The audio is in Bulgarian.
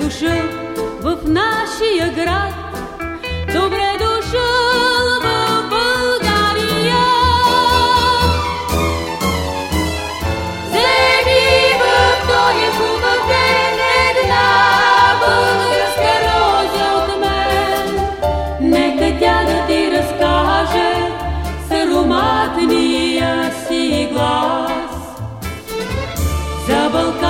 дошъл в нашия град. Добре дошъл в България. Вземи в този хубав ден една българска роза от мен. Нека тя да ти разкаже с ароматния си глас. За Балкана,